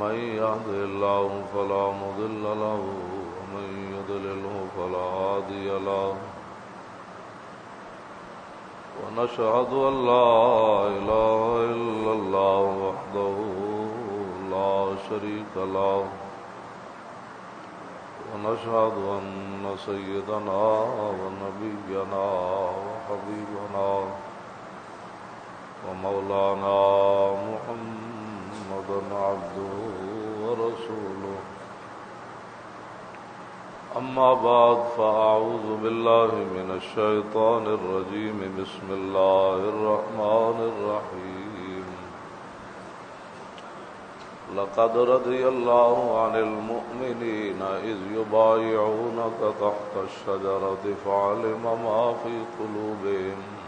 من يهد الله فلا مضل له، ومن يضلله فلا هادي له. ونشهد أن لا إله إلا الله وحده لا شريك له. ونشهد أن سيدنا ونبينا وحبيبنا ومولانا محمد عبده ورسوله. أما بعد، فأعوذ بالله من الشيطان الرجيم. بسم الله الرحمن الرحيم. لقد رضي الله عن المؤمنين إذ يبايعونك تحت الشجرة، فعلم ما في قلوبهم.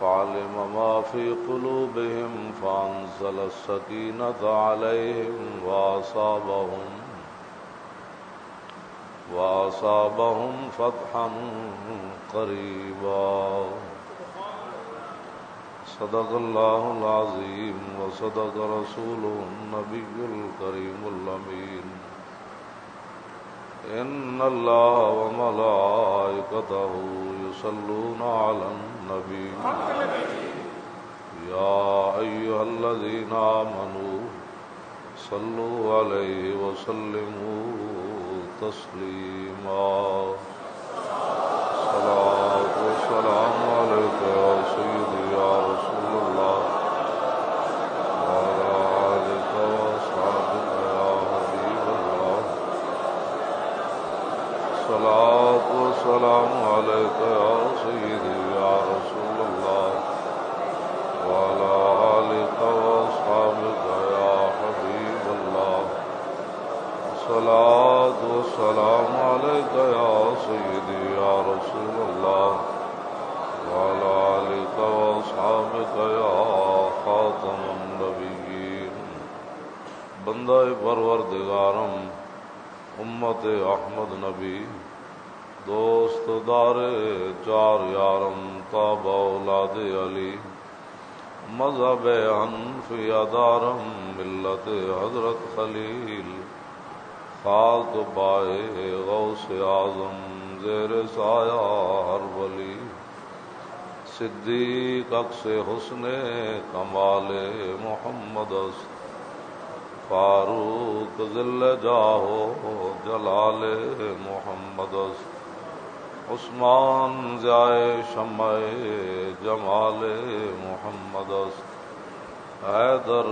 فعلم ما في قلوبهم فأنزل السكينة عليهم وأصابهم وأصابهم فتحا قريبا. صدق الله العظيم وصدق رسوله النبي الكريم الأمين. إن الله وملائكته يصلون على النبي. يا أيها الذين آمنوا صلوا عليه وسلموا تسليما. صلاة والسلام عليك يا والسلام عليك يا سيدي يا رسول الله. وعلى آلك وأصحابك يا حبيب الله. صلاة والسلام عليك يا سيدي يا رسول الله. وعلى آلك وأصحابك يا خاتم النبيين. بندہ پروردگارم، امت احمد نبی. دوست دار چار یارم تاب اولاد علی. مذہب حنفی دارم ملت حضرت خلیل. خاک بائے غوث اعظم زیر سایہ ہر ولی. صدیق اکس حسن کمال محمد است. فاروق ذل جاہو جلال محمد است. عثمان ضائع شمع جمال محمد است حیدر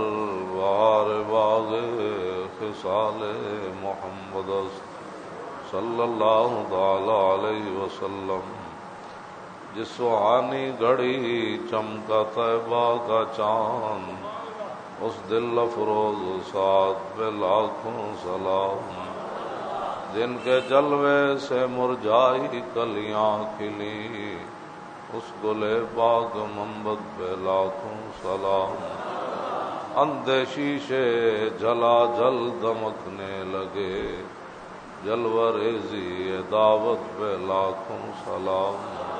بہار باغ خصال محمد است صلی اللہ تعالی علیہ وسلم۔ جس سہانی گھڑی چمکا طیبہ کا چاند، اس دل افروز ساتھ پہ لاکھوں سلام۔ جن کے جلوے سے مرجائی کلیاں کھلی، اس گلے باغ ممبت پہ لاکھوں سلام۔ اندے شیشے جلا جل دمکنے لگے جلور ریزی دعوت پہ لاکھوں سلام۔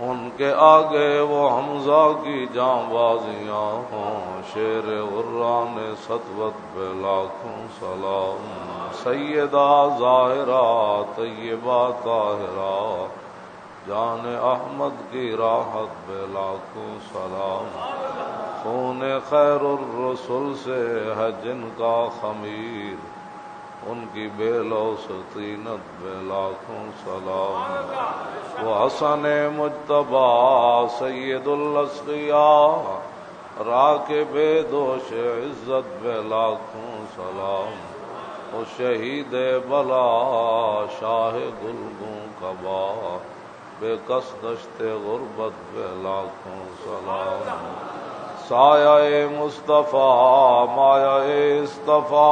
ان کے آگے وہ حمزہ کی جاں بازیاں ہوں۔ شیر غران ستوت پہ لاکھوں سلام۔ سیدہ ظاہرہ، طیبہ طاہرہ۔ جان احمد کی راحت پہ لاکھوں سلام۔ خون خیر الرسول سے ہے جن کا خمیر۔ ان کی بے لو سطینت بے لاکھوں سلام۔ وہ حسن مجتبا سید الاسقیا را کے بے دوش عزت بے لاکھوں سلام وہ شہید بلا شاہ گلگوں کبا، بے کس دشت غربت بے لاکھوں سلام۔ سایہ مصطفیٰ مایا استفا،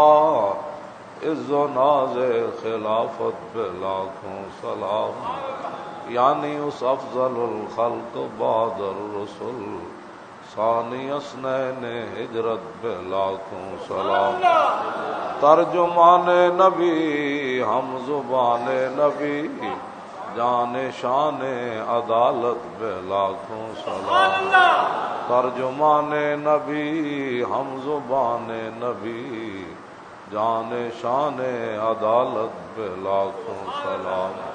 عز و ناز خلافت پہ لاکھوں سلام۔ یعنی اس افضل الخلق بعد الرسل، ثانی اسنین ہجرت پہ لاکھوں سلام۔ ترجمان نبی، ہم زبان نبی، جان شان عدالت پہ لاکھوں سلام۔ ترجمان نبی، ہم زبان نبی، جان شان عدالت پہ لاکھوں سلام۔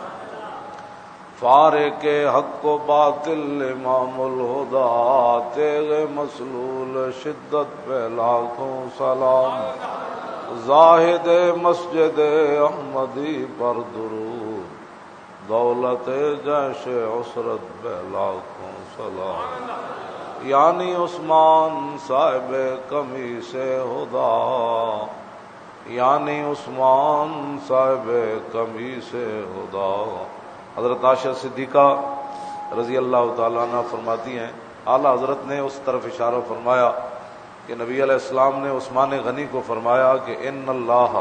فارے کے حق و باطل امام الہدا، تیغ مسلول شدت پہ لاکھوں سلام۔ زاہد مسجد احمدی پر درود، دولت جیش عسرت پہ لاکھوں سلام۔ یعنی عثمان صاحب کمی سے ہدا۔ یعنی عثمان صاحب کمی سے ہدا۔ حضرت عاشر صدیقہ رضی اللہ تعالیٰ عنہ فرماتی ہیں، اعلیٰ حضرت نے اس طرف اشارہ فرمایا کہ نبی علیہ السلام نے عثمان غنی کو فرمایا کہ ان اللہ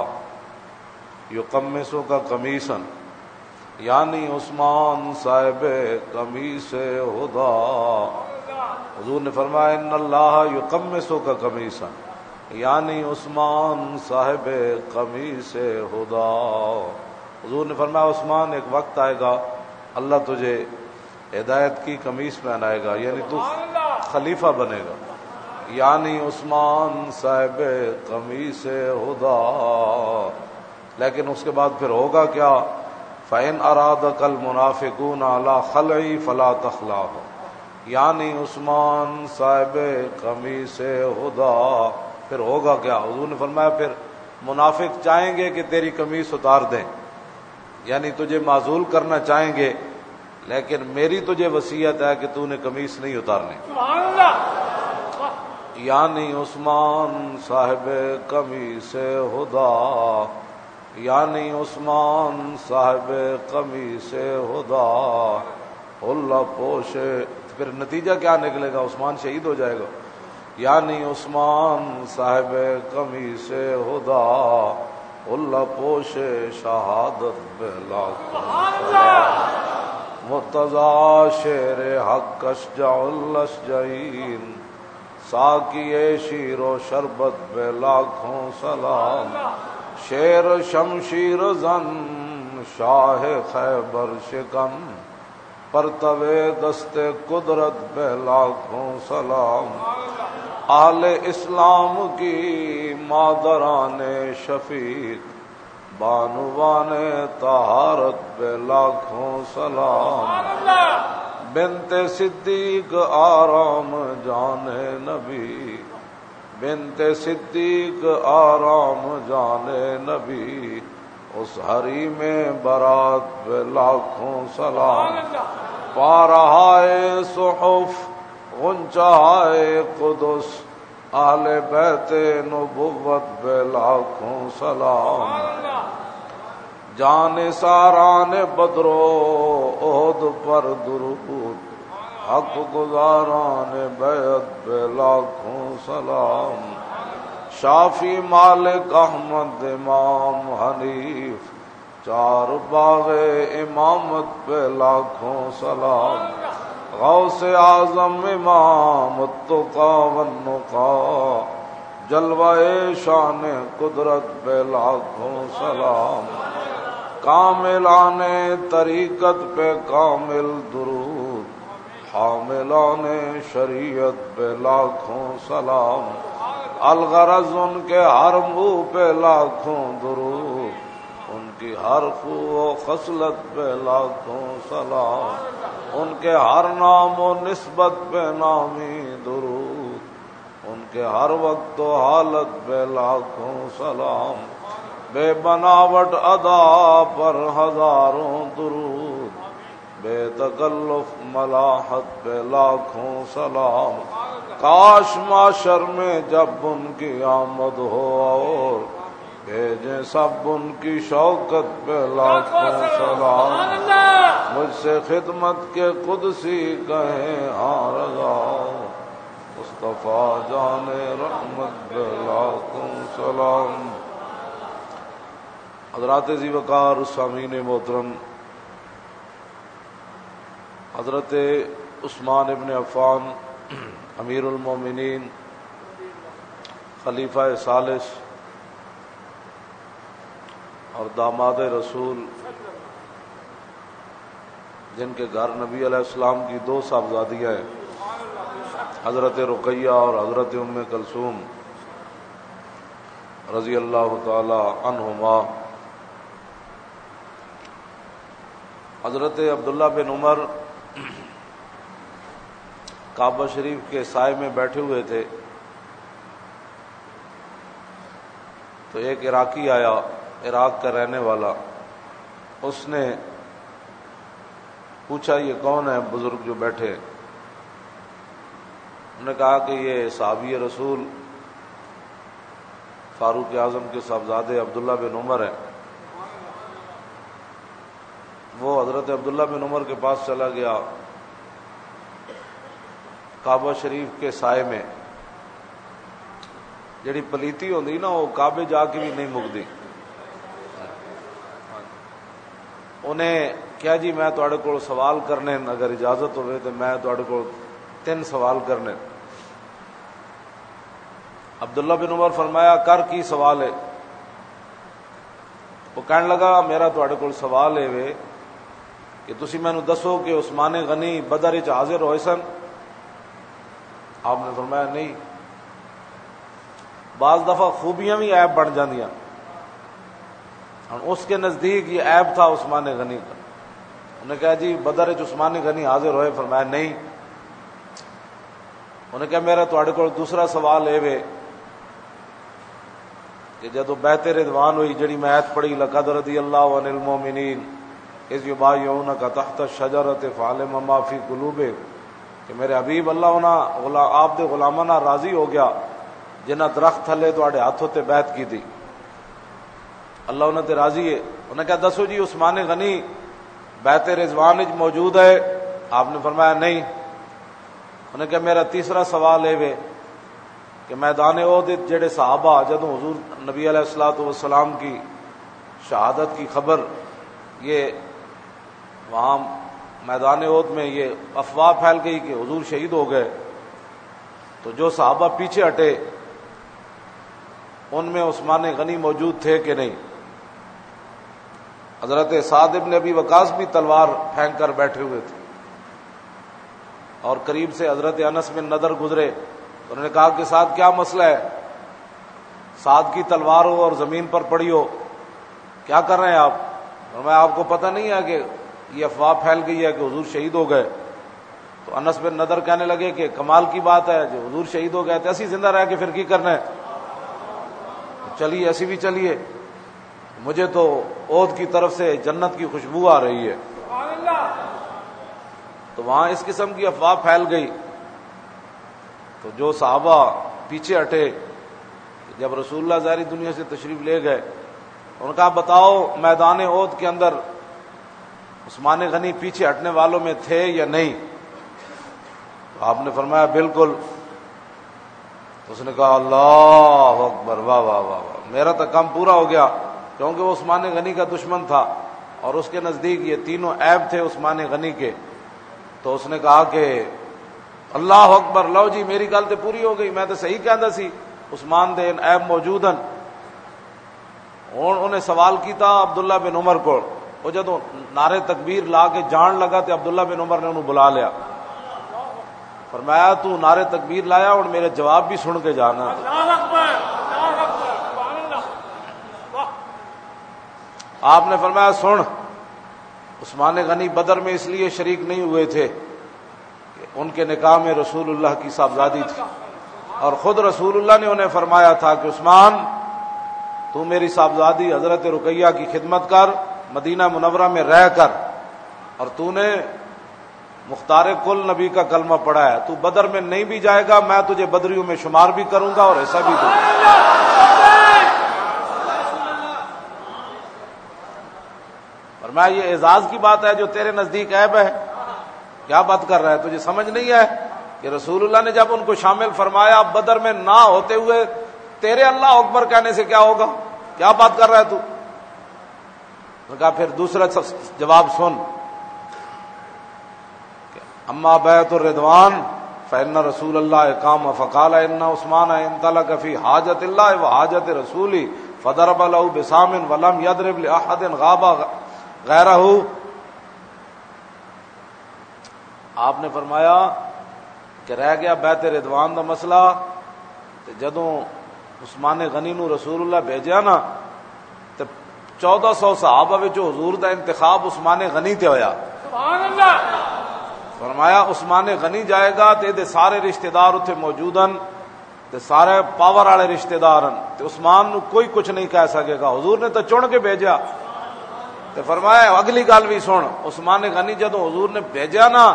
یو کمسوں کا کمیسن یعنی عثمان صاحب کمیس ہدا حضور نے فرمایا، ان اللہ یو کمسوں کا کمیسن یعنی عثمان صاحب کمی سے ہدا حضور نے فرمایا، عثمان ایک وقت آئے گا، اللہ تجھے ہدایت کی کمیز پہنائے گا یعنی تو خلیفہ بنے گا۔ یعنی عثمان صاحب کمی سے ہدا لیکن اس کے بعد پھر ہوگا کیا؟ فین اراد کل منافقون اعلی خلعی فلا تخلا یعنی عثمان صاحب کمی سے ہدا پھر ہوگا کیا؟ حضور نے فرمایا، پھر منافق چاہیں گے کہ تیری کمیز اتار دیں۔ یعنی تجھے معذول کرنا چاہیں گے لیکن میری تجھے وسیعت ہے کہ تو نے کمیز نہیں اتارنی یعنی عثمان صاحب کمی سے ہدا یعنی عثمان صاحب کمی سے ہدا اللہ پوشے پھر نتیجہ کیا نکلے گا؟ عثمان شہید ہو جائے گا۔ یعنی عثمان صاحب کمی سے ہدا اللہ پوش شہادت بلا مرتضا شیر حق جا جعین ساکی شیر و شربت بے لاکھوں سلام۔ شیر شمشیر زن شاہ خیبر شکن پرتوے دستے قدرت بے لاکھوں سلام۔ آل اسلام کی مادران شفیق، بانوان تہارت بے لاکھوں سلام۔ بنت صدیق آرام جان نبی۔ بنت صدیق آرام جان نبی۔ اس ہری میں برات بے لاکھوں سلام۔ پارہائے صحف غنچائے قدس آل بیت نبوت بے لاکھوں سلام۔ جان ساران بدرو عہد پر درود۔ حق گزاران بیت بے لاکھوں سلام۔ شافی مالک احمد امام حنیف چار باغ امامت پہ لاکھوں سلام۔ غوث اعظم امام التقا والنقا جلوائے شان قدرت پہ لاکھوں سلام، کاملان طریقت پہ کامل درود، حاملان شریعت پہ لاکھوں سلام، الغرض ان کے ہر منہ پہ لاکھوں درود کی ہر خو و خصلت پہ لاکھوں سلام ان کے ہر نام و نسبت پہ نامی درود، ان کے ہر وقت و حالت پہ لاکھوں سلام۔ بے بناوٹ ادا پر ہزاروں درود، بے تکلف ملاحت پہ لاکھوں سلام۔ کاش معاشر میں جب ان کی آمد ہو اور بھیجے سب ان کی شوکت پہ لاکھوں سلام مجھ سے خدمت کے قدسی کہیں ہاں رضا مصطفیٰ جان رحمت پہ لاکھوں سلام۔ حضرات زی وقار سامین محترم، حضرت عثمان ابن عفان، امیر المومنین، خلیفہ ثالث اور داماد رسول جن کے گھر نبی علیہ السلام کی دو صاحبزادیاں ہیں، حضرت رقیہ اور حضرت ام کلثوم رضی اللہ تعالی عنہما۔ حضرت عبداللہ بن عمر کعبہ شریف کے سائے میں بیٹھے ہوئے تھے، تو ایک عراقی آیا۔ عراق کا رہنے والا، اس نے پوچھا، یہ کون ہے بزرگ جو بیٹھے؟ انہوں نے کہا کہ یہ صحابی رسول فاروق اعظم کے صاحبزادے عبداللہ بن عمر ہیں۔ وہ حضرت عبداللہ بن عمر کے پاس چلا گیا، کعبہ شریف کے سائے میں۔ جڑی پلیتی ہوتی نا، وہ کعبے جا کے بھی نہیں مکتی۔ انہیں کیا جی میں تے کو سوال کرنے اگر اجازت ہوئے تو میں تے کو تین سوال کرنے عبداللہ بن عمر فرمایا، کر کی سوال ہے؟ وہ کہنے لگا، میرا تے کو سوال ہے وے، کہ تھی مینو دسو کہ عثمان غنی بدر چ حاضر ہوئے سن؟ آپ نے فرمایا، نہیں۔ بعض دفعہ خوبیاں بھی ایپ بن جاندیاں۔ اس کے نزدیک یہ ایپ تھا عثمان غنی کا انہیں کہا جی بدر عثمان غنی حاضر ہوئے، فرمایا نہیں۔ انہیں کہا میرا تے کو دوسرا سوال ہے وے کہ جدو بہتے ردوان ہوئی، جڑی میں ایت پڑھی، لقد رضی اللہ عنہ المومنین اس یبایعون کا تحت شجرت فعلم ما فی قلوبے کہ میرے حبیب اللہ ہونا آپ دے غلامانہ راضی ہو گیا، جنہ درخت تھلے تو ہاتھوں تے بیعت کی تھی۔ اللہ انہیں تے راضی ہے۔ انہیں کہا، دسو جی عثمان غنی بیت رضوان موجود ہے۔ آپ نے فرمایا، نہیں. انہیں کہا، میرا تیسرا سوال ہے وے کہ میدان عہد جڑے صحابہ جدوں حضور نبی علیہ السلاۃ والسلام کی شہادت کی خبر، یہ وہاں میدان عہد میں یہ افواہ پھیل گئی کہ حضور شہید ہو گئے۔ تو جو صحابہ پیچھے ہٹے، ان میں عثمان غنی موجود تھے کہ نہیں؟ حضرت سعد ابن ابی وکاس بھی تلوار پھینک کر بیٹھے ہوئے تھے۔ اور قریب سے حضرت انس میں نظر گزرے۔ انہوں نے کہا کہ سعد، کیا مسئلہ ہے؟ سعد کی تلوار ہو اور زمین پر پڑی ہو۔ کیا کر رہے ہیں آپ؟ اور میں آپ کو پتہ نہیں ہے کہ یہ افواہ پھیل گئی ہے کہ حضور شہید ہو گئے۔ تو انس بن نظر کہنے لگے کہ کمال کی بات ہے جو حضور شہید ہو گئے تو ایسی زندہ رہ کے پھر کی کرنا ہے؟ چلیے، ایسی بھی چلیے۔ مجھے تو عود کی طرف سے جنت کی خوشبو آ رہی ہے۔ تو وہاں اس قسم کی افواہ پھیل گئی۔ تو جو صحابہ پیچھے ہٹے جب رسول اللہ ظاہری دنیا سے تشریف لے گئے ان کا بتاؤ میدان عود کے اندر عثمان غنی پیچھے ہٹنے والوں میں تھے یا نہیں؟ تو آپ نے فرمایا بالکل۔ اس نے کہا اللہ اکبر واہ واہ واہ واہ میرا تو کام پورا ہو گیا۔ کیونکہ وہ عثمان غنی کا دشمن تھا اور اس کے نزدیک یہ تینوں ایب تھے عثمان غنی کے۔ تو اس نے کہا کہ اللہ اکبر، لو جی میری گل تو پوری ہو گئی، میں تو صحیح کہہ سی، عثمان دین ایب موجود ہیں انہیں سوال کیتا عبداللہ بن عمر کو وہ جدو نعرے تکبیر لا کے جان لگا تو عبداللہ بن عمر نے انہوں بلا لیا۔ فرمایا، تو نعرے تکبیر لایا اور میرے جواب بھی سن کے جانا۔ آپ نے فرمایا، سن، عثمان غنی بدر میں اس لیے شریک نہیں ہوئے تھے کہ ان کے نکاح میں رسول اللہ کی صاحبزادی تھی۔ اور خود رسول اللہ نے انہیں فرمایا تھا کہ عثمان، تو میری صاحبزادی حضرت رقیہ کی خدمت کر، مدینہ منورہ میں رہ کر، اور تو نے مختار کل نبی کا کلمہ پڑھا ہے تو بدر میں نہیں بھی جائے گا، میں تجھے بدریوں میں شمار بھی کروں گا اور ایسا بھی دوں گا۔ اور میں یہ اعزاز کی بات ہے جو تیرے نزدیک عیب ہے۔ کیا بات کر رہا ہے؟ تجھے سمجھ نہیں ہے کہ رسول اللہ نے جب ان کو شامل فرمایا بدر میں نہ ہوتے ہوئے تیرے اللہ اکبر کہنے سے کیا ہوگا؟ کیا بات کر رہا ہے تو؟ کہا پھر دوسرا جواب سن۔ اما بیت الردوان فن رسول اللہ کام فقال ان عثمان ان تلک فی حاجت اللہ و حاجت رسولی، فضرب له بسام ولم يضرب لاحد غاب غیرہ آپ نے فرمایا کہ رہ گیا بیت ردوان دا مسئلہ جدوں عثمان غنی نو رسول اللہ بھیجیا نا تو چودہ سو صحابہ حضور دا انتخاب عثمان غنی تے ہویا۔ سبحان اللہ! فرمایا عثمان غنی جائے گا تے دے سارے رشتہ دار اتنے موجود ہیں تے سارے پاور والے رشتہ دار تے عثمان نو کوئی کچھ نہیں کہہ سکے گا۔ حضور نے تو چن کے بھیجا تے فرمایا اگلی گل بھی سن عثمان غنی جدو حضور نے بھیجا نا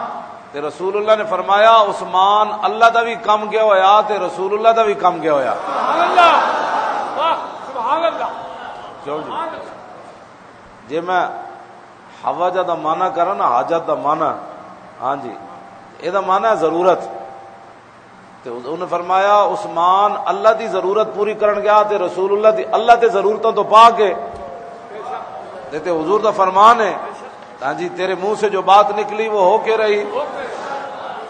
تے رسول اللہ نے فرمایا عثمان اللہ دا بھی کم گیا ہوا تے رسول اللہ دا بھی کم گیا ہوا کیوں جی۔ جی میں حواجہ دا مانا کرا نا حاجت دا مانا ہاں جی۔ یہ مانا ہے ضرورت۔ تو انہوں نے فرمایا عثمان اللہ دی ضرورت پوری کرن گیا تے رسول اللہ دی اللہ تے ضرورتوں تو پا کے تے حضور دا فرمان ہے۔ ہاں جی تیرے منہ سے جو بات نکلی وہ ہو کے رہی۔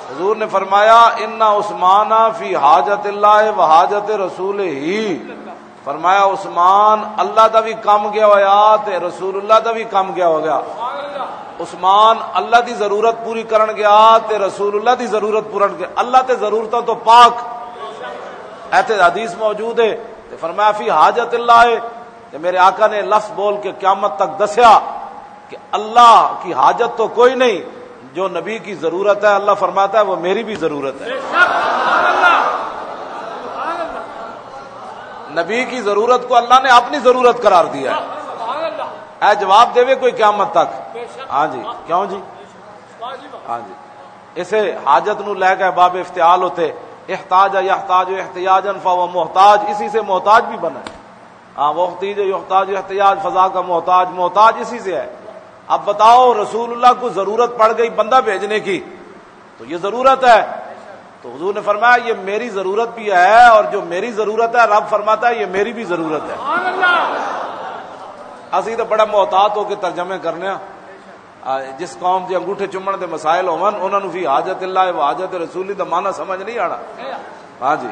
حضور نے فرمایا ان عثمان فی حاجت اللہ و حاجت رسول ہی فرمایا، عثمان، اللہ دا بھی کم گیا ہوا تے رسول اللہ دا بھی کم گیا ہو گیا عثمان، اللہ دی ضرورت پوری کرن گیا تے رسول اللہ دی ضرورت پورن گیا اللہ تے ضرورتوں تو پاک۔ ایتے حدیث موجود ہے۔ تے فرمایا، فی حاجت اللہ ہے کہ میرے آقا نے لفظ بول کے قیامت تک دسیا کہ اللہ کی حاجت تو کوئی نہیں جو نبی کی ضرورت ہے اللہ فرماتا ہے وہ میری بھی ضرورت ہے۔ نبی کی ضرورت کو اللہ نے اپنی ضرورت قرار دیا ہے۔ اے جواب دے کوئی قیامت تک۔ ہاں جی کیوں جی؟ ہاں جی۔ اسے حاجت نو لے گئے باب افتعال ہوتے احتاج احتاج احتیاج انفا و محتاج اسی سے محتاج بھی بنا۔ ہے ہاں وہ احتیاج احتیاج فضا کا محتاج محتاج اسی سے ہے۔ اب بتاؤ رسول اللہ کو ضرورت پڑ گئی بندہ بھیجنے کی۔ تو یہ ضرورت ہے۔ تو حضور نے فرمایا یہ میری ضرورت بھی ہے اور جو میری ضرورت ہے رب فرماتا ہے یہ میری بھی ضرورت ہے۔ اسی تو بڑا محتاط ہو کے ترجمے کرنے جس قوم کے انگوٹھے چومن کے مسائل ہون بھی حاجت اللہ وہ حاجت رسولی کا مانا سمجھ نہیں آنا۔ ہاں جی۔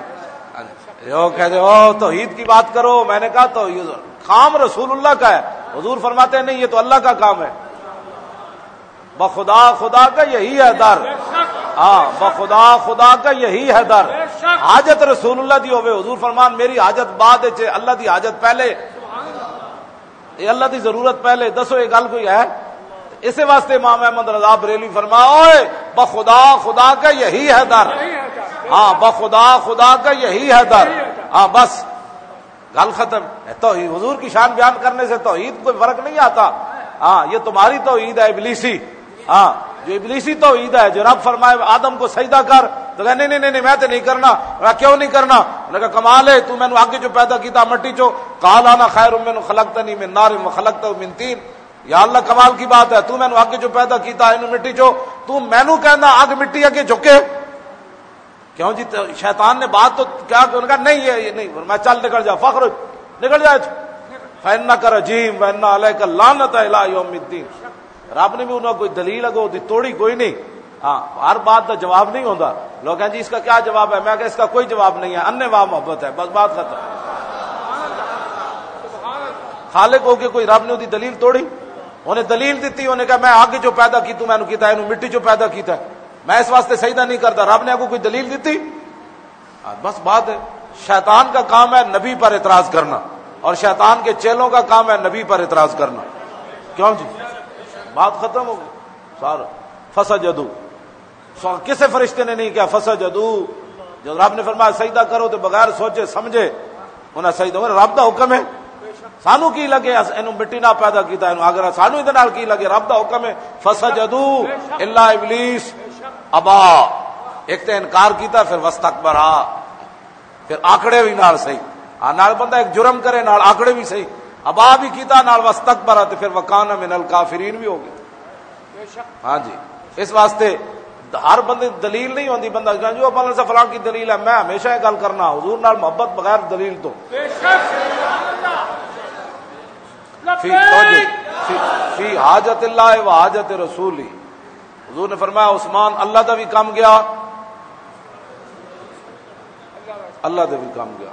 کہتے ہو تو عید کی بات کرو۔ میں نے کہا، تو کام رسول اللہ کا ہے۔ حضور فرماتے ہیں، نہیں، یہ تو اللہ کا کام ہے۔ بخدا، خدا کا یہی ہے در۔ ہاں بخدا، خدا کا یہی ہے در۔ حاجت رسول اللہ دی ہوئے حضور فرمان، میری حاجت بعد اللہ دی حاجت پہلے۔ یہ اللہ دی ضرورت پہلے۔ دسو، یہ گل کوئی ہے؟ اسی واسطے امام احمد رضا بریلی فرما بخدا، خدا کا یہی ہے در۔ ہاں بخدا خدا کا یہی ہے در۔ ہاں بس۔ گل ختم۔ تو حضور کی شان بیان کرنے سے توحید کوئی فرق نہیں آتا۔ ہاں یہ تمہاری توحید ہے ابلیسی۔ ہاں جو ابلیسی تو عید ہے جو رب فرمائے آدم کو سجدہ کر۔ تو کہ نہیں نہیں نہیں میں تو نہیں کرنا۔ میں کیوں نہیں کرنا؟ میں کہا کمال ہے تو میں نے آگے جو پیدا کیتا مٹی چو۔ کالا نہ خیر میں خلقت نہیں من نار خلقت من تین۔ یا اللہ کمال کی بات ہے تو میں نے آگے جو پیدا کیتا ہے مٹی چو۔ تو میں نو کہنا آگ مٹی اگے جھکے۔ کیوں جی شیطان نے بات تو کیا کہ کہا نہیں ہے یہ نہیں میں چل نکل جا، فخر نکل جائے فین کر عجیم وین علیہ کا لانت الہ یوم الدین رب نے بھی انہوں کوئی دلیل اگو دی، توڑی کوئی نہیں۔ ہاں ہر بات کا جواب نہیں ہوتا لوگ کہیں جی اس کا کیا جواب ہے؟ میں کہ اس کا کوئی جواب نہیں ہے۔ ان واہ محبت ہے، بس بات ختم۔ خالق ہو کے کوئی رب نے دلیل توڑی؟ انہیں دلیل دیتی، انہیں کہا میں آگے جو پیدا کی تو میں نے کیتا ہے مٹی جو پیدا کیتا ہے۔ میں اس واسطے سجدہ نہیں کرتا، رب نے آگے کوئی دلیل دیتی؟ ہاں، بس بات ہے، شیطان کا کام ہے نبی پر اعتراض کرنا، اور شیطان کے چیلوں کا کام ہے نبی پر اعتراض کرنا۔ کیوں جی؟ بات ختم ہو گئی۔ سارا فسا جدو کسے فرشتے نے نہیں کیا فسا جدو جب رب نے فرمایا سجدہ کرو تو بغیر سوچے، سمجھے انہیں سجدہ رب دا حکم ہے۔ سانو کی لگے؟ اینو مٹی نہ پیدا کیتا، اینو اگر سانو ادھر کی لگے؟ رب دا حکم ہے فسا جدو اللہ ابلیس۔ ابا ایک تو انکار کیتا پھر وسط اکبر آ پھر آکڑے بھی نال صحیح۔ ہاں نال بندہ ایک جرم کرے نال آکڑے بھی صحیح۔ ابا بھی کیتا نال وسط برا تو پھر وکانا من الکافرین بھی ہوگی ہاں جی۔ اس واسطے ہر بندے دلیل نہیں ہوتی بندہ جو اپنے سے فلاں کی دلیل ہے میں ہمیشہ یہ گل کرنا حضور نال محبت بغیر دلیل تو۔ فی حاجت اللہ و حاجت رسول حضور نے فرمایا، عثمان، اللہ دا بھی کام گیا۔ اللہ دا بھی کام گیا۔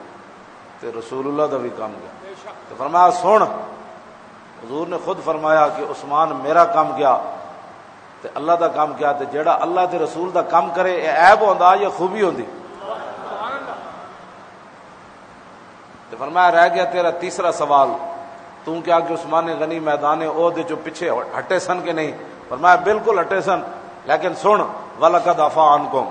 تے رسول اللہ دا بھی کام گیا۔ تو فرمایا، سن۔ حضور نے خود فرمایا کہ عثمان میرا کام گیا۔ تے اللہ دا کام کیا تے جیڑا اللہ دے رسول دا کام کرے، اے عیب ہوندا یا خوبی ہوندی۔ تے فرمایا، رہ گیا تیرا تیسرا سوال۔ تو کیا کہ عثمان غنی میدان او دے جو پیچھے ہٹے سن کے نہیں؟ فرمایا بالکل ہٹے سن لیکن سن ولقد عفا عنکم۔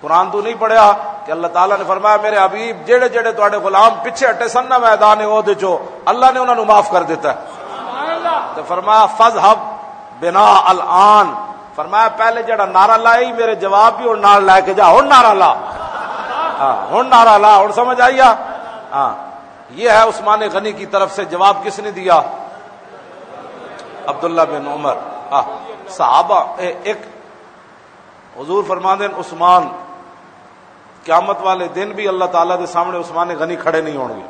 قرآن تو نہیں پڑھیا کہ اللہ تعالیٰ نے فرمایا میرے حبیب جڑے جڑے تے غلام پیچھے ہٹے سن نہ میدان عہدے چو اللہ نے انہوں نے معاف کر دیتا ہے۔ تو فرمایا فض ہب بنا الان۔ فرمایا پہلے جڑا نعرہ لائی میرے جواب بھی اور نار لے کے جا ہوں نعرہ لا۔ ہاں ہوں نعرہ لا اور سمجھ آئی ہاں یہ ہے عثمان غنی کی طرف سے جواب کس نے دیا؟ عبداللہ بن عمر. صحابہ ایک حضور فرماندین عثمان، قیامت والے دن بھی اللہ تعالیٰ دے سامنے عثمان غنی کھڑے نہیں ہوں گے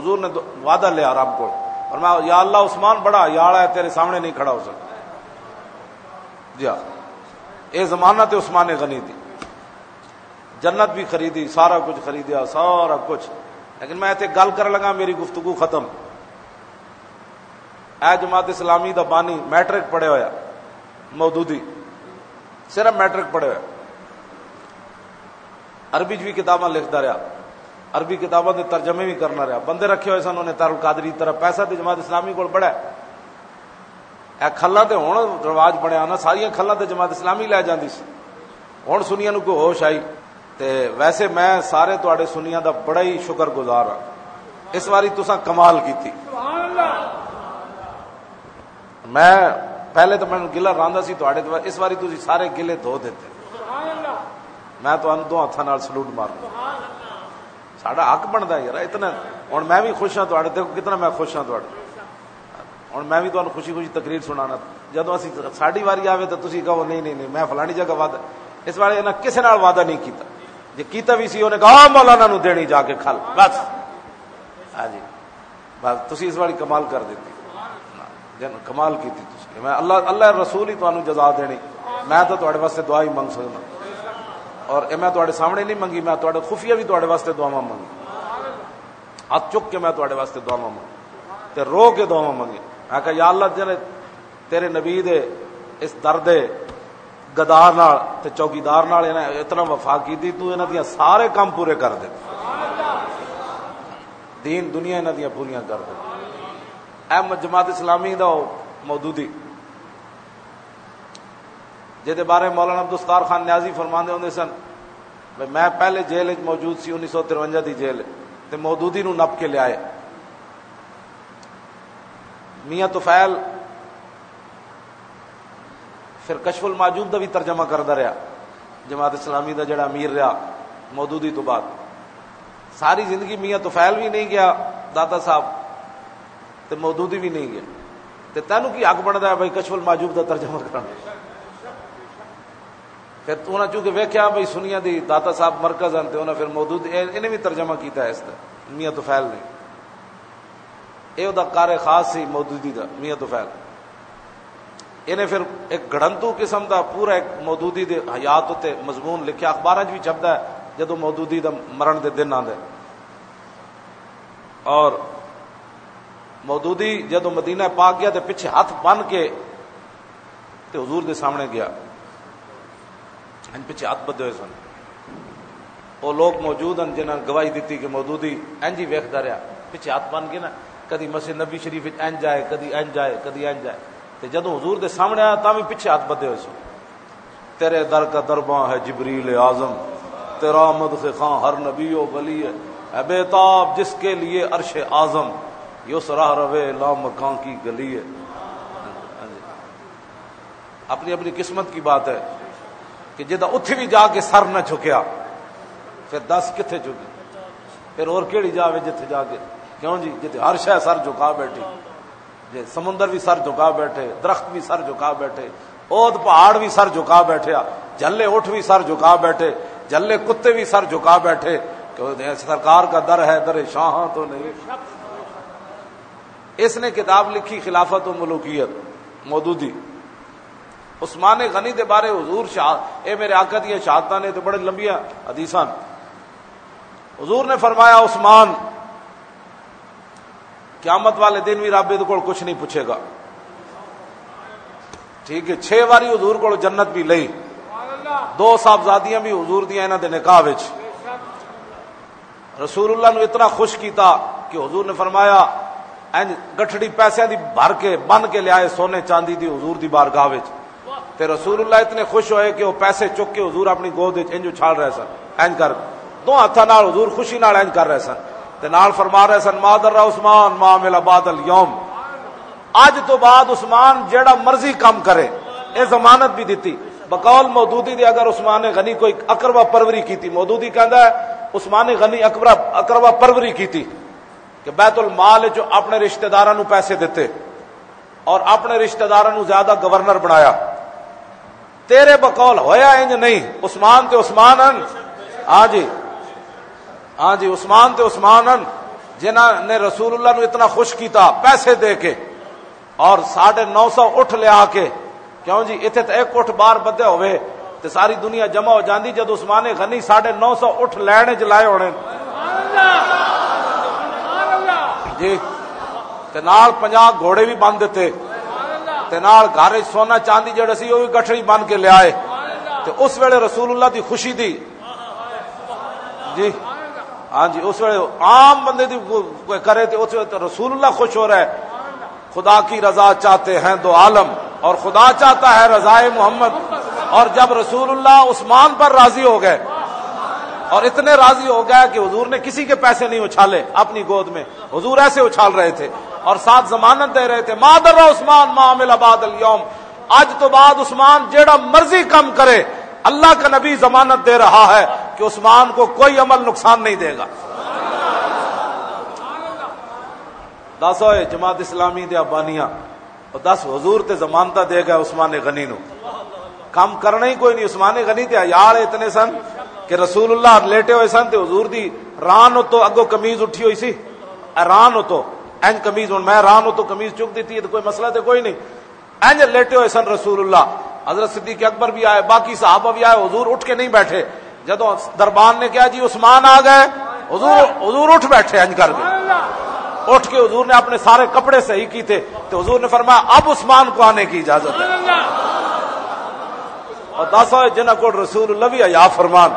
حضور نے وعدہ لیا رب کو۔ اور میں یا اللہ، عثمان بڑا یار ہے، تیرے سامنے نہیں کھڑا ہو سکتا۔ جی ہاں۔ یہ زمانہ تے عثمان غنی تھی جنت بھی خریدی، سارا کچھ خریدیا، سارا کچھ۔ لیکن میں اتنے گل کر لگا، میری گفتگو ختم۔ اے جماعت اسلامی دا بانی میٹرک پڑھے ہوا مودودی، صرف میٹرک پڑھے ہوا عربی چ بھی کتاباں لکھتا رہا عربی کتابوں کے ترجمے بھی کرنا رہا بندے رکھے ہوئے سن، انہیں تر قادری طرح پیسہ تو جماعت اسلامی کو بڑا اے کھلا تے ہوں رواج بنیا نا ساری کھلا تے جماعت اسلامی لے جاندی سی۔ ہوں سنیا نو کوئی ہوش آئی، تے ویسے میں سارے تے سنیا دا بڑا ہی شکر گزار ہاں۔ اس باری تسا کمال کی تھی میں پہلے تو میں گلا راندا سی تے اس باری تھی سارے گلے دھو دیتے۔ میں تو دو ہاتھوں سلوٹ مارنا ساڈا حق بنتا یار اتنا۔ ہوں میں بھی خوش ہوں دیکھو کتنا میں خوش ہوں ہوں میں بھی تمہیں خوشی خوشی تقریر سنا جدو اسی ساری واری آئے تو تھی کہو نہیں نہیں نہیں میں فلانی جگہ وعدہ۔ اس بارے انہیں کسی نال وعدہ نہیں کیتا۔ جی کیتا بھی سی انہیں کہا مولانا نو دینی جا کے کھل۔ بس۔ ہاں جی۔ بس تھی اس باری کمال کر دیتی۔ کمال کی تھی میں اللہ اللہ رسول ہی تمہیں جزا دینی۔ میں تو تے واسطے دعا ہی منگ سکتا اور میں تے سامنے نہیں منگی، میں تے خفیہ بھی تے واسطے دعا منگی۔ ہاتھ چک کے میں تے واسطے دعا منگی۔ تے رو کے دعا منگی۔ میں کہا، یا اللہ، جنے تیرے نبی دے اس درد گدار نال تے چوکیدار نال اتنا وفا کی تھی تو انہاں دیاں سارے کام پورے کر دے۔ دین دنیا انہاں دیاں پوریاں کر دے۔ اے جماعت اسلامی دا مودودی۔ جہد بارے مولانا عبدالستار خان نیازی فرما ہوں سن میں پہلے جیل موجود سی انیس سو ترونجا کی جیل۔ تے مودودی نو نپ کے لیا میاں توفیل پھر کشف الماجوب دا بھی ترجمہ کرتا رہا جماعت اسلامی دا جڑا امیر رہا مودودی تو بعد۔ ساری زندگی میاں توفیل بھی نہیں گیا دادا صاحب۔ تے مودودی بھی نہیں گیا تے تینوں کی حق بنتا ہے بھائی کشف الماجوب دا ترجمہ کرنا۔ پھر انہیں چونکہ ویکیا بھائی سنیا دی داتا صاحب مرکز ہیں انہیں پھر موجود انہیں بھی ترجمہ کیتا ہے اس طرح میاں تو فیل نے یہ دا کار خاص سی مودودی دا، میاں تو فیل انہیں پھر ایک گڑنتو قسم دا پورا ایک مودودی دے حیات تے مضمون لکھیا اخبار بھی چھپتا ہے جدو مودودی دا مرن دے دن آدھے اور مودودی جدو مدینہ پاک گیا تے پیچھے ہاتھ بن کے تے حضور دے سامنے گیا۔ پیچھے ہاتھ بدے ہوئے سن۔ وہ لوگ موجود ہیں جنہوں نے گواہی دیتی کہ موجودی اینج ہی ویکتا رہا پیچھے ہاتھ بن کے نا، کدی مسجد نبی شریف این جائے کدی این جائے کدی این جائے تو جدو حضور دے سامنے آیا تا بھی پیچھے ہاتھ بدے ہوئے سن۔ تیرے در کا درباں ہے جبریل اعظم۔ تیرا مد خاں ہر نبی و ولی ہے۔ بیتاب جس کے لیے عرش اعظم۔ یس راہ روے لا مکان کی گلی ہے۔ اپنی اپنی قسمت کی بات ہے کہ جدا اتھے بھی جا کے سر نہ چکیا پھر دس کتنے چکی پھر اور کیڑی جاوے جتھے جا کے۔ کیوں جی؟ جتھے ہر شہ سر جھکا بیٹھی۔ جی سمندر بھی سر جھکا بیٹھے، درخت بھی سر جھکا بیٹھے اود پہاڑ بھی سر جھکا بیٹھے جلے اٹھ بھی سر جھکا بیٹھے، جلے کتے بھی سر جھکا بیٹھے۔ کہ سرکار کا در ہے، در شاہ تو نہیں۔ اس نے کتاب لکھی خلافت و ملوکیت، مودودی۔ عثمان غنی دے بارے حضور شاہ، اے میرے آقا دیا شہادت نے تو بڑے لمبیا حدیث حضور نے فرمایا، عثمان، قیامت والے دن بھی رابطے کو کچھ نہیں پوچھے گا۔ ٹھیک ہے چھ واری حضور کو جنت بھی لئی۔ دو صاحبزادیاں بھی حضور دیا انہوں نے نکاح رسول اللہ نے اتنا خوش کیتا کہ حضور نے فرمایا گٹھڑی پیسے دی بھر کے بن کے لیا سونے چاندی دی حضور دی بارگاہ تے رسول اللہ اتنے خوش ہوئے کہ وہ پیسے چک کے حضور اپنی گود انج رہے سن اینج کر دو ہاتھوں حضور خوشی نال اینج کر رہے سن تے نال فرما رہے سن مادر عثمان ما ملا بادل یوم اج تو بعد عثمان جیڑا مرضی کام کرے اے ضمانت بھی دیتی بقول مودودی دی اگر عثمان غنی کوئی اکروا پروری کیتی مودودی کہندا ہے عثمان غنی اکبر اکروا پروری کیتی کہ بیت المال جو اپنے رشتہ داراں نو پیسے دیتے اور اپنے رشتہ داراں نو زیادہ گورنر بنایا۔ تیرے بقول ہویا انج نہیں، عثمان تے عثمان ان ہاں جی۔ ہاں جی عثمان تے عثمان ان جنہاں نے رسول اللہ نو اتنا خوش کیتا، پیسے دے کے۔ اور ساڑھے نو سو اٹھ لیا کے، کیوں جی اتنے تو ایک اٹھ بار بدے ہوئے تو ساری دنیا جمع ہو جاندی جد عثمان غنی ساڑھے نو سو اٹھ لینے جلائے ہونے۔ اللہ۔ جی۔ نال پنجا گھوڑے بھی بند دیتے۔ نال گھر سونا چاندی جڑے سی وہ بھی گٹھڑی بن کے لیا اس ویلے رسول اللہ دی خوشی دی۔ جی۔ ہاں جی اس ویلے عام بندے دی کرے تے اس ویلے رسول اللہ خوش ہو رہا ہے خدا کی رضا چاہتے ہیں دو عالم، اور خدا چاہتا ہے رضائے محمد۔ اور جب رسول اللہ عثمان پر راضی ہو گئے اور اتنے راضی ہو گیا کہ حضور نے کسی کے پیسے نہیں اچھالے اپنی گود میں۔ حضور ایسے اچھال رہے تھے اور ساتھ ضمانت دے رہے تھے۔ مادر عثمان معاملہ باد اليوم۔ آج تو بعد عثمان جیڑا مرضی کم کرے، اللہ کا نبی ضمانت دے رہا ہے کہ عثمان کو کوئی عمل نقصان نہیں دے گا۔ دس ہوئے، جماعت اسلامی دیا بانیاں دس حضور تے ضمانتا دے گا عثمان غنی نو۔ کام کرنا ہی کوئی نہیں، عثمان غنی تے یار اتنے سن۔ کہ رسول اللہ لیٹے ہوئے سن تے حضور دی ران ہو تو اگو کمیز اٹھی ہوئی سی۔ ران ہو تو این کمیز ہوں میں ران ہو تو کمیز چک دیتی ہے، تو کوئی مسئلہ تے کوئی نہیں۔ این لیٹے ہوئے سن رسول اللہ، حضرت صدیق اکبر بھی آئے، باقی صحابہ بھی آئے، حضور اٹھ کے نہیں بیٹھے۔ جدو دربان نے کیا جی عثمان آ گئے، حضور حضور اٹھ بیٹھے انج کر کے۔ اٹھ کے حضور نے اپنے سارے کپڑے صحیح کی تھے تو حضور نے فرمایا، اب عثمان کو آنے کی اجازت ہے۔ اور دس ہوئے جنہ کو رسول اللہ بھی آیا فرمان۔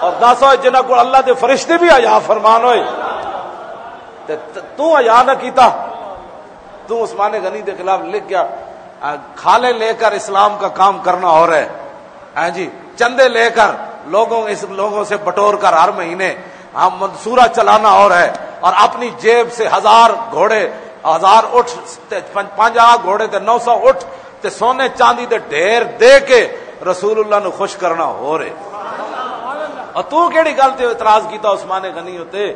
اور دس ہوئے جنہ کو اللہ دے فرشتے بھی آیا فرمان ہوئے۔ تو آیا نہ کیتا۔ تو عثمان غنی دے خلاف لکھ گیا۔ کھالے لے کر اسلام کا کام کرنا ہو رہا ہے۔ ہاں جی چندے لے کر لوگوں اس لوگوں سے بٹور کر ہر مہینے ہم منصورہ چلانا ہو رہا ہے۔ اور اپنی جیب سے ہزار گھوڑے، ہزار اٹھ پانچ گھوڑے، تے نو سو اٹھ، تے سونے چاندی دے ڈھیر دے کے رسول اللہ نو خوش کرنا ہو رہے۔ اور تو کیڑی گل تے اعتراض کیتا عثمان غنی ہوتے۔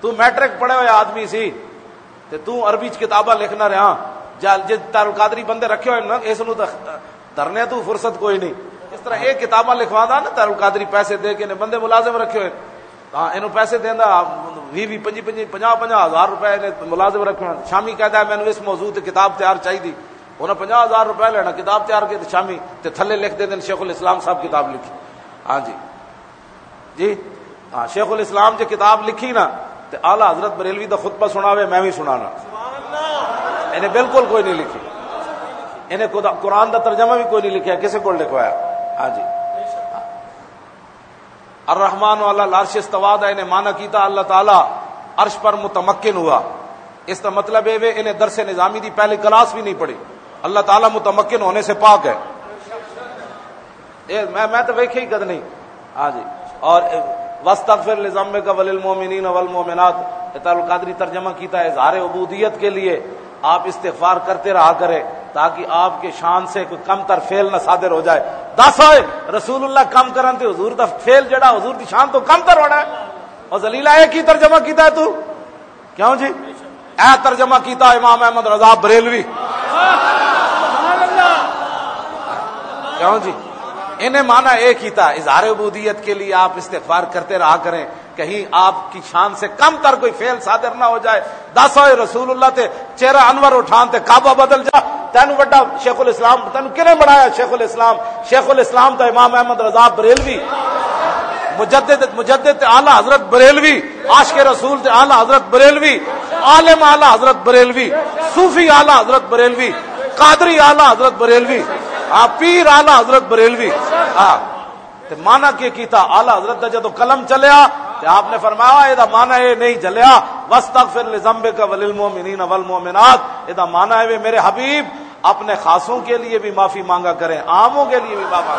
تو میٹرک پڑھے ہوئے آدمی سی۔ تے تو عربی چ کتاباں لکھنا رہا۔ جی تار قادری بندے رکھے ہوئے نا، اس نو دھرنے تو فرصت کوئی نہیں۔ اس طرح ایک کتاباں لکھوا دا نا تار قادری پیسے دے کے نے بندے ملازم رکھے ہوئے۔ ہاں یہ پیسے دینا بھی بھی پنجی پنجی پنجا پنجا ہزار روپے نے ملازم رکھنا شامی کہتا ہے، میں اس موضوع تے کتاب تیار چاہیے انہیں پنجا ہزار روپے لینا کتاب تیار کی شامی تے تھلے لکھ دے دیں شیخ الاسلام صاحب کتاب لکھی۔ ہاں جی۔ جی؟ ہاں شیخ الاسلام جو کتاب لکھی نا تے آلہ حضرت بریلوی دا خطبہ سناوے میں بھی سنانا۔ انہیں بالکل کوئی نہیں لکھی۔ انہیں قرآن دا ترجمہ بھی کوئی نہیں لکھا کسے کو لکھوایا۔ ہاں جی۔ الرحمان والا لارش استواد ہے انہیں مانا کیتا اللہ تعالی عرش پر متمکن ہوا۔ اس کا مطلب ہے انہیں درس نظامی دی پہلے کلاس بھی نہیں پڑھی۔ اللہ تعالیٰ متمکن ہونے سے پاک ہے۔ میں میں تو ویکھے ہی قد نہیں ہاں جی۔ اور وسطر نظام کا ول المومنین والمومنات القادری ترجمہ کیتا ہے اظہار عبودیت کے لیے۔ آپ استغفار کرتے رہا کرے تاکہ آپ کے شان سے کوئی کم تر فیل نہ صادر ہو جائے۔ دس ہوئے رسول اللہ کم کرن تے حضور دا فیل جڑا حضور دی شان تو کم تر ہونا ہے۔ اور زلیلہ ایک ہی ترجمہ کیتا ہے تو؟ کیوں جی؟ اے ترجمہ کیتا امام احمد رضا بریلوی۔ کیوں جی؟ انہیں مانا ایک ہی تھا، اظہار عبودیت کے لیے آپ استغفار کرتے رہا کریں، کہیں آپ کی شان سے کم تر کوئی فیل صادر نہ ہو جائے۔ دس ہوئے رسول اللہ تے، چہرہ انور اٹھان تے کعبہ بدل جا۔ تین وڈا شیخ الاسلام تین کنے بڑھایا شیخ الاسلام؟ شیخ الاسلام تا امام احمد رضا بریلوی۔ مجدد مجدد اعلی حضرت بریلوی، عاشق رسول تے اعلی حضرت بریلوی، عالم اعلی حضرت بریلوی، صوفی اعلی حضرت بریلوی، قادری آلہ حضرت بریلوی۔ ہاں پیر آلہ حضرت بریلوی۔ ہاں۔ مانا کی کیتا؟ آلہ حضرت دا جدو قلم چلیا تو آپ نے فرمایا یہ مانا یہ نہیں چلیا وسطغفر لذنبے کا وللمؤمنین والمؤمنات یہ مانا ہے میرے حبیب، اپنے خاصوں کے لیے بھی معافی مانگا کریں، عاموں کے لیے بھی معافی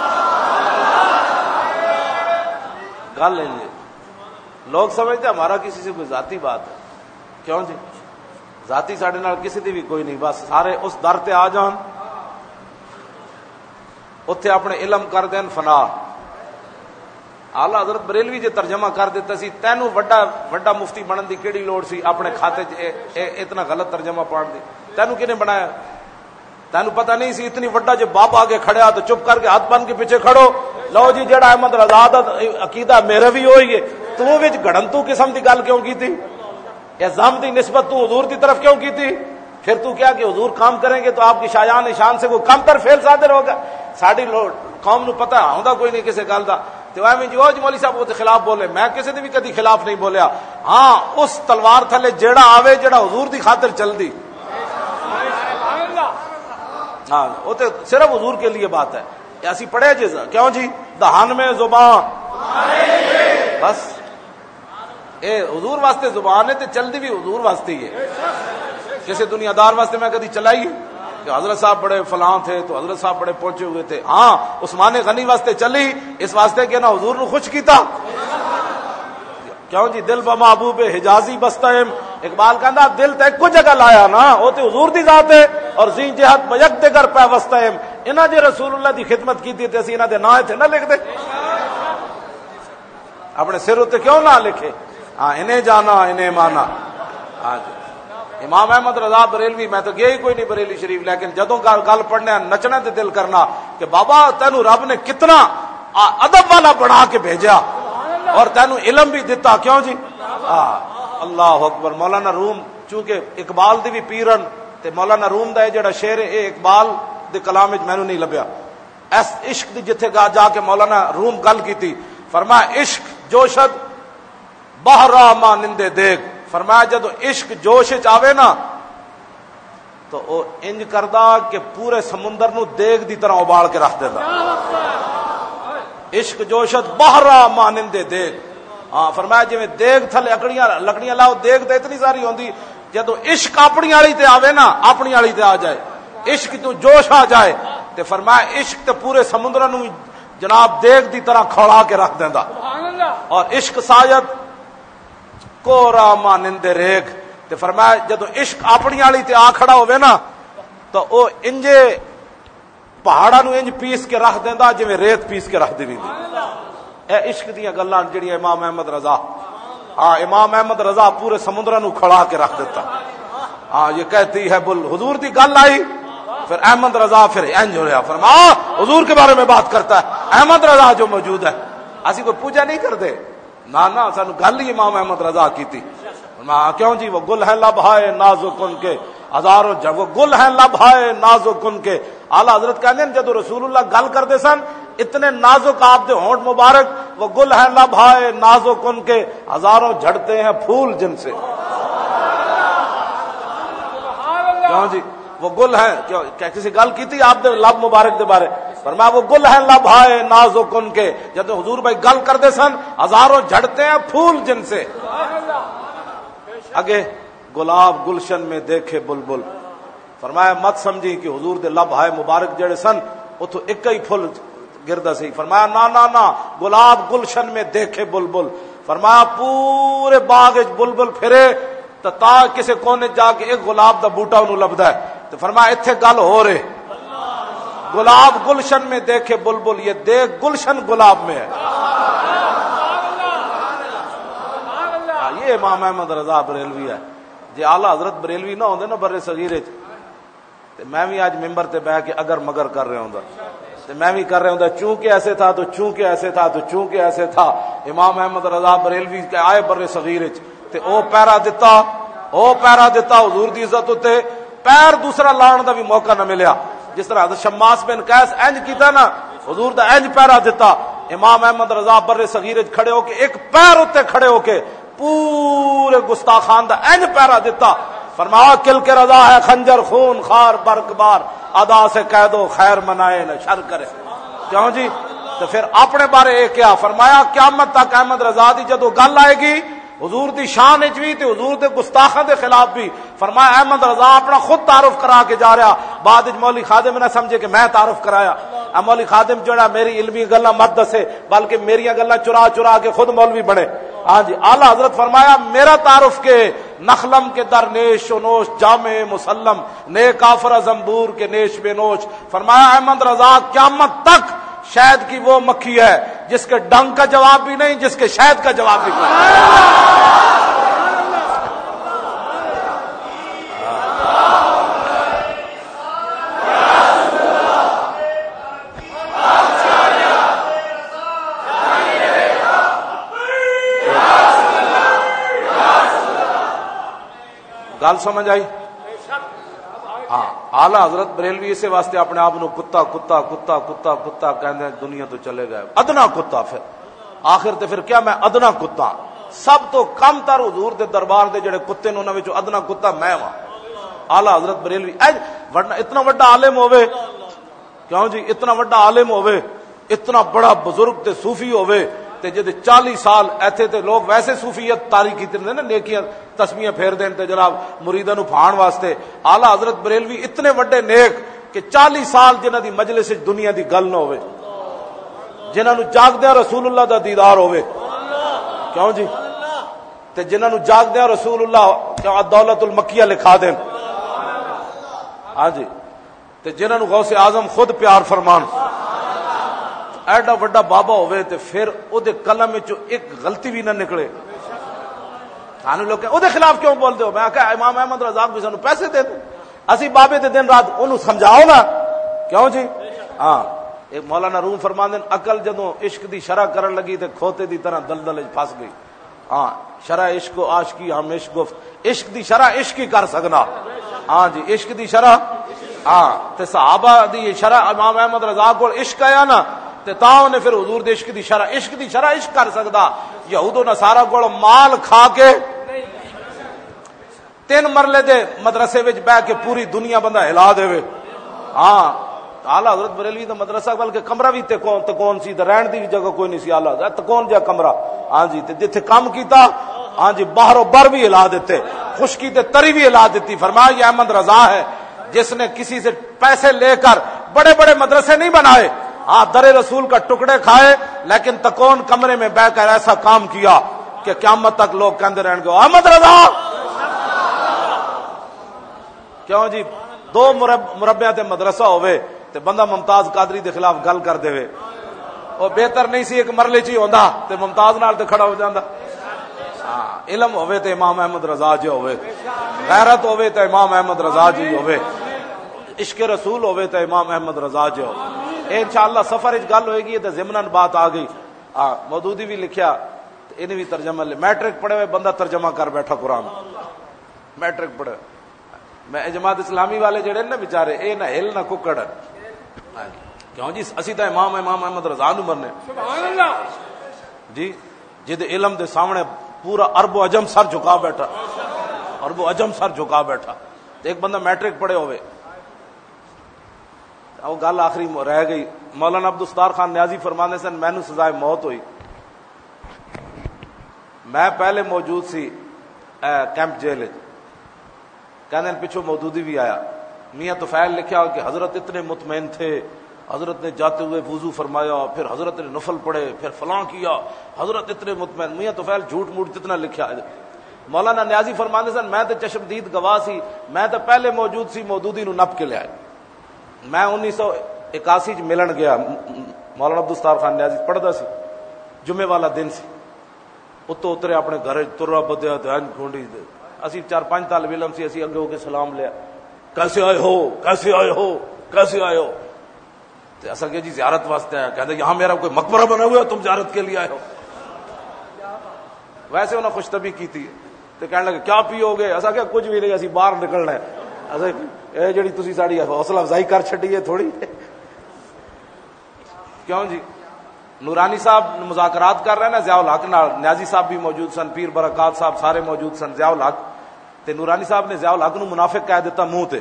گل لوگ سمجھتے ہمارا کسی سے کوئی ذاتی بات ہے۔ کیوں جی؟ ذاتی ساڈے نال کسی دی بھی کوئی نہیں، بس سارے اس در تے آ جان۔ اتے اپنے علم کر دین فنا آلہ حضرت بریلوی جی ترجمہ کر دیتا سی تینوں وڈا وڈا مفتی بنن دی کیڑی لوڑ سی اپنے کھاتے اے اے اتنا غلط ترجمہ پڑھ دی تینوں کنے بنایا تینوں پتہ نہیں سی اتنی وڈا جو باپ آگے کھڑیا تو چپ کر کے ہاتھ بن کے پیچھے کھڑو لو جی جڑا احمد رضا عقیدہ میرا بھی ہوئی ہے تو وہ گڑن تو قسم دی گل کیوں کی تھی یا زم دی نسبت تو حضور دی طرف کیوں کی تھی پھر تو کیا کہ حضور کام کریں گے تو آپ کی شاہجہان شان سے کوئی کم تر فیل صادر ہوگا۔ ساری قوم نو پتا ہوں کوئی نہیں کسی گل کا تو جی وہ جی مولوی صاحب کے خلاف بولے۔ میں کسی نے بھی کدی خلاف نہیں بولیا۔ ہاں اس تلوار تھلے جیڑا آوے، جیڑا حضور دی خاطر چل دی ہاں وہ تو صرف حضور کے لیے بات ہے۔ ایسی پڑھے جی کیوں جی؟ دہان میں زبان۔ بس۔ اے حضور واسطے زبان ہے تو چلتی بھی حضور واسطے ہی ہے۔ کسی دنیا دار واسطے میں کدی چلائی کہ حضرت صاحب بڑے فلاں تھے تو حضرت صاحب بڑے پہنچے ہوئے تھے۔ ہاں عثمان غنی واسطے چلی، اس واسطے کہ نا حضور نو خوش کیتا۔ کیوں جی؟ دل بمحبوب حجازی بستا اقبال کہندا، دل تے کو جگہ لایا نا، او تے حضور دی ذات ہے اور زین جہت بیک دے کر پے وستا انہاں جے رسول اللہ دی خدمت کیتی تے اسی انہاں دے نام تے نہ لکھ دے۔ اپنے سر تے کیوں نہ لکھے؟ ہاں انہیں جانا، انہیں مانا۔ ہاں جی۔ امام احمد رضا بریلوی میں تو گیا ہی کوئی نہیں بریلی شریف لیکن جدوں گل گل پڑھنے نچنے تے دل کرنا کہ بابا تینو رب نے کتنا ادب والا بنا کے بھیجا۔ اور تینو علم بھی دیتا کیوں جی؟ اللہ۔ اکبر مولانا روم چونکہ اقبال دی بھی پیرن تے مولانا روم دا جڑا شعر اے اقبال دے کلام وچ مینوں نہیں لبیا اس عشق دی جتھے گا جا کے مولانا روم گل کیتی فرمایا عشق جوشد بہرا مانندے دیکھ فرمایا جدو عشق جوش چاہے نا تو وہ انج کردا کہ پورے سمندر نو دیگ دی طرح ابال کے رکھ دیتا۔ عشق جوشت بہرا مانندے دیگ۔ ہاں فرمایا جی میں دیگ تھلے لکڑیاں لکڑیاں لاؤ دیگ تو اتنی ساری ہوندی جدو عشق اپنی والی تے آوے نا اپنی والی تے آ جائے۔ عشق تو جوش آ جائے۔ تے فرمایا عشق تے پورے سمندر نو جناب دیگ دی طرح کھوڑا کے رکھ دیندا۔ اور عشق سایت کوڑا مانندے ریگ تے فرمایا جدو عشق اپنی والی تے آ کھڑا ہوئے نا تو او انجے پہاڑا نو انج پیس کے رکھ دیندا جویں ریت پیس کے رکھ دیویں اے عشق دیاں گلاں جڑیاں امام احمد رضا ہاں امام احمد رضا پورے سمندر نو کھڑا کے رکھ دیتا ہاں یہ کہتی ہے بل حضور دی گل آئی پھر احمد رضا پھر انج ہو رہا فرما حضور کے بارے میں بات کرتا ہے احمد رضا جو موجود ہے اسی کوئی پوجا نہیں کرتے نہ سانو گل ہی امام احمد رضا کی تھی کیوں جی؟ وہ گل ہے لب ہائے نازو کن کے۔ ہزاروں جب وہ گل ہے لب ہائے نازو کن کے۔ اعلی حضرت کہتے ہیں جب رسول اللہ گل کرتے سن اتنے نازک آپ دے ہونٹ مبارک وہ گل ہے لب ہائے نازو کن کے۔ ہزاروں جھڑتے ہیں پھول جن سے۔ کیوں جی؟ وہ گل ہے کیا کسی گل کی تھی آپ دے لب مبارک دے بارے۔ فرمایا، وہ گل ہے، لب آئے نازو کن کے۔ جب حضور بھائی گل کر دے سن، ہزاروں جھڑتے ہیں پھول جن سے۔ اگے گلاب گلشن میں دیکھے بلبل۔ فرمایا، مت سمجھی کہ حضور دے لب ہائے مبارک جڑے سن اتو ایک ہی پھول گردا سی۔ فرمایا، نا نا نا، گلاب گلشن میں دیکھے بلبل۔ فرمایا، پورے باغ بلبل پھرے تا کسی کونے جا کے ایک گلاب دا بوٹا انہوں لبدا ہے۔ تو فرمایا، اتھے گل ہو رہے گلاب گلشن میں دیکھے بلبل، یہ دیکھ گلشن گلاب میں ہے۔ ہاں، یہ امام احمد رضا بریلوی ہے۔ جی آلہ حضرت بریلوی نہ ہوندے نا برے صغیرے میں بھی آج ممبر تے بہ کے اگر مگر کر رہا ہوں میں بھی کر رہا ہوں چونکہ ایسے تھا تو چونکہ ایسے تھا تو چونکہ ایسے تھا۔ امام احمد رضا بریلوی کے آئے برے صغیرے تے او پیرا دتا، او پیرا دتا حضور دی عزت تے۔ پیر دوسرا لان دا بھی موقع نہ ملیا۔ جس طرح حضرت شماس بن قیس انج کیتا نا، حضور دا انج پیرا دیتا امام احمد رضا بر صغیر کھڑے ہو کے، ایک پیر اتے کھڑے ہو کے پورے گستاخان دا انج پیرا دیتا فرمایا، کل کے رضا ہے خنجر، خون خار برق بار ادا سے کہہ دو، خیر منائے نہ شر کرے۔ کیوں جی؟ تو پھر اپنے بارے ایک کیا؟ فرمایا، قیامت تک احمد رضا دی جدو گل آئے گی حضور دی شان بھی تے حضور دے گستاخا دے خلاف بھی فرمایا احمد رضا، اپنا خود تعارف کرا کے جا رہا۔ بعد مولی خادم نہ سمجھے کہ میں تعارف کرایا۔ مولی خادم، جڑا میری علمی گلا مت دسے، بلکہ میری گلا چرا چرا کے خود مولوی بنے۔ ہاں جی اعلی حضرت فرمایا، میرا تعارف کے نخلم کے در نیش و نوش، جامع مسلم نے کافر زمبور کے نیش بے نوش۔ فرمایا، احمد رضا، قیامت تک شہد کی وہ مکھی ہے جس کے ڈنگ کا جواب بھی نہیں، جس کے شہد کا جواب بھی نہیں۔ گل سمجھ آئی؟ ہاں آلہ حضرت بریلوی اسے واسطے اپنے آپ کتا کتا کتا کتا کتا کہ دنیا تو چلے گئے۔ ادنا کتا پھر۔ آخر تے پھر کیا میں ادنا کتا؟ سب تو کم تر حضور دے دربار دے جڑے کتے نے انہوں ادنا کتا میں وہاں آلہ حضرت بریلوی۔ ورنہ اتنا وڈا عالم ہوئے کیوں جی؟ اتنا وڈا عالم ہوئے اتنا بڑا بزرگ تے صوفی ہوئے تے جدے چالی سال ایتھے تے لوگ ویسے صوفیت تاریخ کی نا، نیکیاں تسمیاں پھیر دین تے جناب مریداں نو پھان واسطے۔ اعلی حضرت بریلوی اتنے وڈے نیک کہ چالی سال جنہ دی مجلس دنیا دی گل نہ ہوئے۔ جنہ نو جاگ دیا رسول اللہ دا دیدار ہوئے۔ کیوں جی؟ تے جنہ نو جاگ دیا رسول اللہ کیوں دولت المکیہ لکھا دین۔ ہاں جی۔ تے جنہ نو غوث اعظم خود پیار فرمان۔ ایڈا وڈا بابا ہوئے تے پھر او دے قلم وچوں ایک غلطی بھی نہ نکلے۔ سانو لوگ او دے خلاف کیوں بول دو میں کہا امام احمد رضا بھی سانو پیسے دے دو۔ اسی بابے دے دن رات اونوں سمجھاؤ نا کیوں جی؟ ہاں ایک مولانا روم فرمان دین عقل جدوں عشق دی شرح کرن لگی تے کھوتے دی طرح دلدل وچ پھس گئی۔ ہاں شرح عشق و عاشقی ہم عشق گفت۔ عشق دی شرح عشق ہی کر سکنا۔ ہاں جی عشق دی شرح۔ ہاں تے صحابہ دی شرح امام احمد رضا کو عشق آیا نا؟ تے تاں نے پھر حضور دے عشق دی شرح عشق دی شرح عشق کر سکدا۔ یہود و نصارا کول مال کھا کے تین مرلے دے مدرسے وچ بیٹھ کے پوری دنیا بندہ ہلا دے۔ وے ہاں اعلی حضرت بریلوی دا مدرسہ بلکہ کمرہ بھی تے کون تے کون سی؟ تے رہن دی بھی جگہ کوئی نہیں سی۔ اعلی حضرت کون جا کمرہ؟ ہاں جی تے جتھے کام کیتا ہاں جی باہر و بر بھی ہلا دیتے۔ خشکی تے تری بھی ہلا دیتی۔ فرمایا، یہ احمد رضا ہے، جس نے کسی سے پیسے لے کر بڑے بڑے مدرسے نہیں بنائے۔ ہاں در رسول کا ٹکڑے کھائے، لیکن تکون کمرے میں بہ کر ایسا کام کیا کہ قیامت تک لوگ کہتے رہن گے، احمد رضا! کیوں جی؟ دو مربع مدرسہ ہوئے تے بندہ ممتاز قادری دے خلاف گل کر دے وہ بہتر نہیں سی ایک مرلے چی ہوندا، تے ممتاز نال تے کھڑا ہو جاندا۔ ہاں علم ہوئے تے امام احمد رضا جی ہوئے غیرت ہوئے تے امام احمد رضا جی ہوئے عشق رسول ہوئے تے امام احمد رضا جی ہوئے انشاءاللہ سفر اچ گل ہوئے گی تے ضمنن بات آ گئی۔ ہاں مودودی بھی لکھیا انہیں بھی ترجمہ لے۔ میٹرک پڑھے ہوئے بندہ ترجمہ کر بیٹھا قرآن۔ میٹرک پڑھے۔ میں جماعت اسلامی والے جڑے نا بےچارے اے نہ ہل نہ ککڑ۔ کیوں جی؟ اسی تو امام امام احمد رضا نو مرنے۔ جی جد علم دے سامنے پورا ارب و اجم سر جھکا بیٹھا۔ ارب و اجم سر جھکا بیٹھا۔ ایک بندہ میٹرک پڑھے ہوئے۔ وہ گل آخری رہ گئی۔ مولانا عبدالستار خان نیازی فرمانے سے مینو سزائے موت ہوئی۔ میں پہلے موجود سی کیمپ جیل کہنے پیچھو مودودی بھی آیا۔ میاں تو فیل لکھا کہ حضرت اتنے مطمئن تھے، حضرت نے جاتے ہوئے وضو فرمایا، پھر حضرت نے نفل پڑے پھر فلاں کیا، حضرت اتنے مطمئن۔ میاں تو فیل جھوٹ موٹ جتنا لکھا ہے۔ مولانا نیازی فرمانے سن، میں تو چشمدید گواہ سی، میں تو پہلے موجود سی، مودودی نو نپ کے لیا میں انیس سو اکاسی ملن گیا مولانا عبدالستار خان نیازی پڑھتا سی، جمعے والا دن سی۔ اتو اترے اپنے گھر ترا بدیا کھونڈی اسی چار پانچ طالب علم سی، اسی اگے ہو کے سلام لیا۔ کیسے آئے ہو؟ کیسے آئے ہو؟ کیسے آئے ہو؟ تو اصل کہ جی زیارت واسطے آیا۔ کہتے یہاں میرا کوئی مقبرہ بنا ہوا تم زیارت کے لیے آئے ہو۔ ویسے انہوں نے خوش طبی کی تھی تو کہنے لگے، کیا پیو گے ایسا کیا کچھ بھی نہیں، اسی باہر نکلنا ہے۔ ایسا اے جڑی تسی ساڑی حوصلہ افزائی کر چھڑی ہے تھوڑی۔ کیوں جی؟ نورانی صاحب مذاکرات کر رہے ہیں نا، ضیاء الحق نال۔ نیازی صاحب بھی موجود سن، پیر برکات صاحب سارے موجود سن، ضیاء الحق۔ تے نورانی صاحب نے ضیاء الحق نو منافق کہہ دیتا منہ تے۔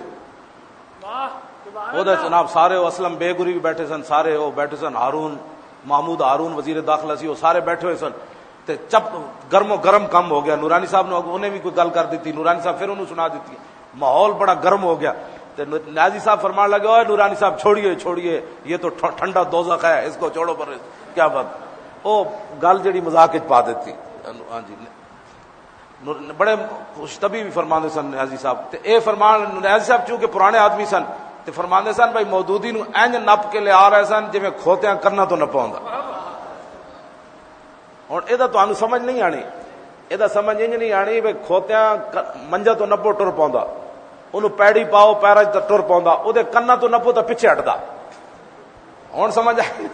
وہ جناب، سارے وہ اسلم بے گری بھی بیٹھے سن، سارے وہ بیٹھے سن، ہارون محمود، ہارون وزیر داخلہ سی وہ سارے بیٹھے ہوئے سن۔ تے چپ، گرم و گرم کم ہو گیا۔ نورانی صاحب نے انہیں بھی کوئی گل کر دیتی، نورانی صاحب پھر انہوں سنا دیتی ماحول بڑا گرم ہو گیا۔ تے نیازی صاحب فرمان لگے اوے نورانی صاحب، چھوڑیے چھوڑیے، یہ تو ٹھنڈا دوزخ ہے، اس کو چھوڑو پر، کیا بات؟ او گل جڑی مذاق پا دیتی۔ ہاں جی بڑے خوش طبی بھی فرماندے سن نیازی صاحب۔ تے اے فرمان نیازی صاحب چونکہ پرانے آدمی سن، تے فرماندے سن بھائی مودودی نو انج نپ کے لے آ رہے سن، جویں کھوتیاں کرنا تو نہ پاوندا ہوں یہ سمجھ نہیں آنی یہ سمجھ انج نہیں آنی بھائی کھوتیا منجا تو نپو ٹر انہوں پیڑی پاؤ پیرا ٹر پاؤں وہ کنا تو نپو تو پیچھے ہٹتا ہوں سمجھ آئی؟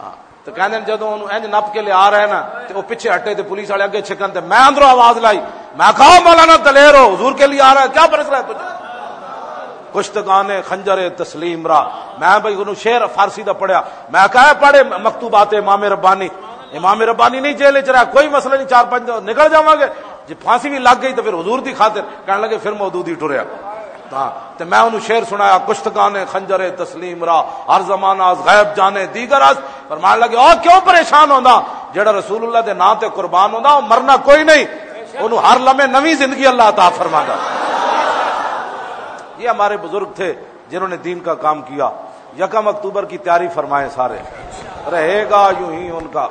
ہاں، تو کہنے جدو انج نپ کے لے رہے نا تو وہ پیچھے ہٹے تو پولیس والے اگے چھکن تے میں اندروں آواز لائی۔ میں کہا مولانا دلیر ہو، حضور کے لیے آ رہا ہے، کیا برس رہا ہے تجھے؟ کشتگانے خنجر تسلیم را۔ میں بھائی انہوں شیر فارسی دا پڑھیا۔ میں کہا پڑھے مکتوبات امام ربانی امام ربانی نہیں جیل چ رہا کوئی مسئلہ نہیں، چار پانچ نکل جاؤں گے۔ جی پھانسی بھی لگ گئی تو پھر حضور دی خاطر کہنے لگے، پھر مودودی ٹریا۔ ہاں تو میں انہوں شیر سنایا، کشتگانے خنجر تسلیم را، ہر زمانہ از غیب جانے، دیگر از فرمان لگے، اور کیوں پریشان ہوندا؟ جڑا رسول اللہ دے نا تے قربان ہوندا مرنا کوئی نہیں۔ انہوں ہر لمحے نوی زندگی اللہ عطا فرما گا یہ ہمارے بزرگ تھے جنہوں نے دین کا کام کیا۔ یکم اکتوبر کی تیاری فرمائے سارے۔ رہے گا یوں ہی ان کا۔